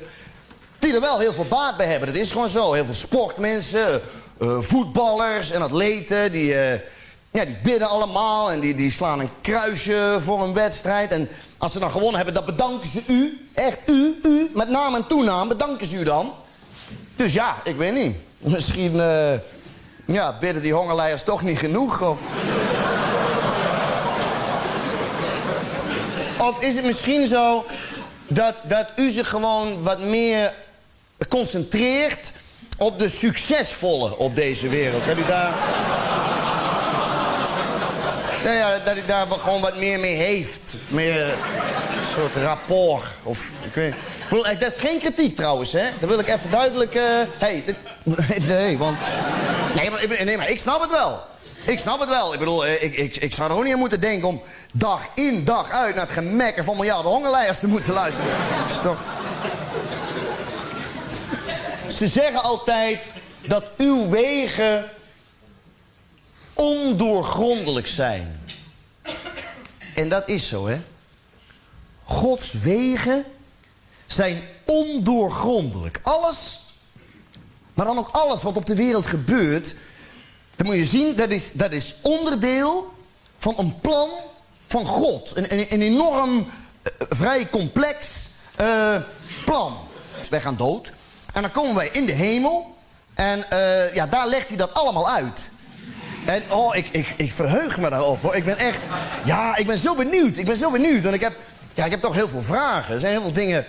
die er wel heel veel baat bij hebben. Dat is gewoon zo. Heel veel sportmensen, eh, voetballers en atleten, die, eh, ja, die bidden allemaal en die, die slaan een kruisje voor een wedstrijd. En als ze dan gewonnen hebben, dan bedanken ze u. Echt u, u, met naam en toenaam, bedanken ze u dan. Dus ja, ik weet niet. Misschien eh, ja, bidden die hongerleiders toch niet genoeg. Of... of is het misschien zo dat, dat u zich gewoon wat meer concentreert op de succesvolle op deze wereld? Dat u daar... Nou ja, dat u daar gewoon wat meer mee heeft. Meer een soort rapport. Of, ik weet, ik eh, dat is geen kritiek trouwens, hè? Dat wil ik even duidelijk... eh hey, dit- nee, want... Nee maar, nee, maar ik snap het wel. Ik snap het wel. Ik bedoel, eh, ik, ik, ik zou er ook niet aan moeten denken om dag in, dag uit... naar het gemekker van miljarden hongerleiders te moeten luisteren. Is toch... Ze zeggen altijd dat uw wegen ondoorgrondelijk zijn. En dat is zo, hè? Gods wegen zijn ondoorgrondelijk. Alles, maar dan ook alles wat op de wereld gebeurt... dan moet je zien, dat is, dat is onderdeel van een plan van God. Een, een, enorm, eh, vrij complex eh, plan. Wij gaan dood en dan komen wij in de hemel... en eh, ja, daar legt hij dat allemaal uit... En oh, ik, ik, ik verheug me daarop hoor. Ik ben echt. Ja, ik ben zo benieuwd. Ik ben zo benieuwd. Want ik heb, ja, ik heb toch heel veel vragen. Er zijn heel veel dingen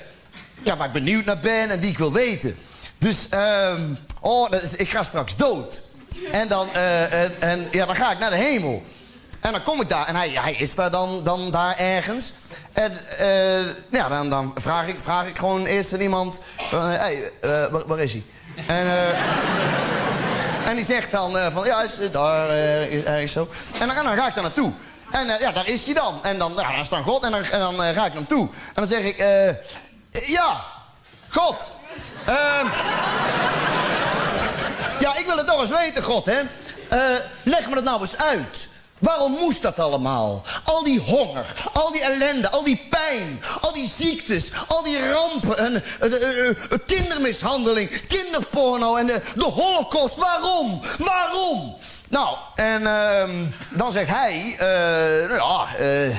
ja, waar ik benieuwd naar ben en die ik wil weten. Dus, ehm oh, ik ga straks dood. En dan, eh, en, en, ja, dan ga ik naar de hemel. En dan kom ik daar en hij, hij is daar dan, dan daar ergens. En eh, ja, dan, dan vraag, ik, vraag ik gewoon eerst aan iemand: Hé, hey, eh, waar, waar is hij? En. eh en die zegt dan eh, van, ja, is, daar eh, is hij zo. En dan, dan ga ik daar naartoe. En eh, ja, daar is hij dan. En dan, ja, daar is dan God. En dan, en dan eh, ga ik naar hem toe. En dan zeg ik, eh, ja, God. Ehm, ja, ik wil het toch eens weten, God, hè. Eh, leg me dat nou eens uit. Waarom moest dat allemaal? Al die honger, al die ellende, al die pijn, al die ziektes, al die rampen, en, eh, eh, kindermishandeling, kinderporno en de, de holocaust. Waarom? Waarom? Nou, en ehm, dan zegt hij, nou ja,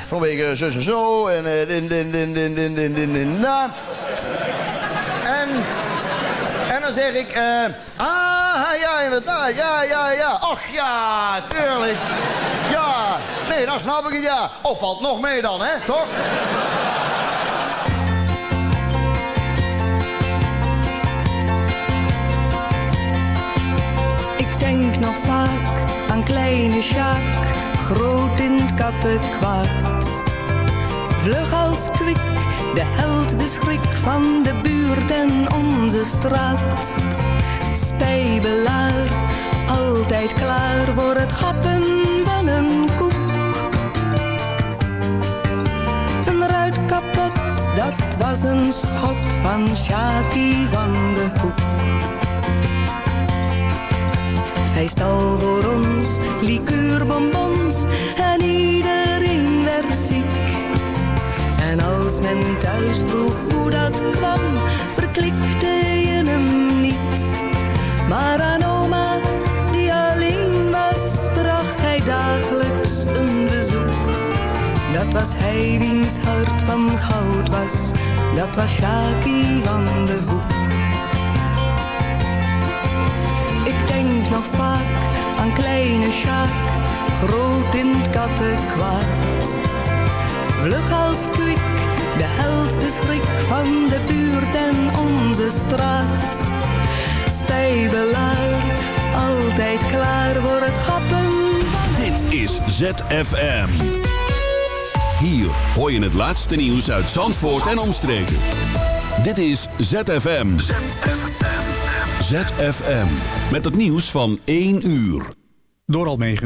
vanwege zus en zo en din, din, din, din, din. En, en dan zeg ik, ah, ja, inderdaad, ja, ja, ja. Ach, ja, tuurlijk. Ja, nee, dan snap ik het, ja. Of valt nog mee dan, hè, toch? Ik denk nog vaak aan kleine Sjaak, groot in het kattenkwaad. Vlug als kwik, de held, de schrik van de buurt en onze straat. Spijbelaar, altijd klaar voor het gappen van een koek. Een ruit kapot, dat was een schot van Sjaakie van de Hoek. Hij stal voor ons liqueurbonbons en iedereen werd ziek. En als men thuis vroeg hoe dat kwam, verklikte je hem niet. Maar aan oma, die alleen was, bracht hij dagelijks een bezoek. Dat was hij wiens hart van goud was, dat was Sjaakie van de Hoek. Ik denk nog vaak aan kleine Sjaak, groot in het kattenkwaad. Vlug als kwik, de held, de schrik van de buurt en onze straat. Spijbelaar, altijd klaar voor het gappen. Dit is ZFM. Hier hoor je het laatste nieuws uit Zandvoort en omstreken. Dit is ZFM. ZFM. Met het nieuws van 1 uur. Door Almegen.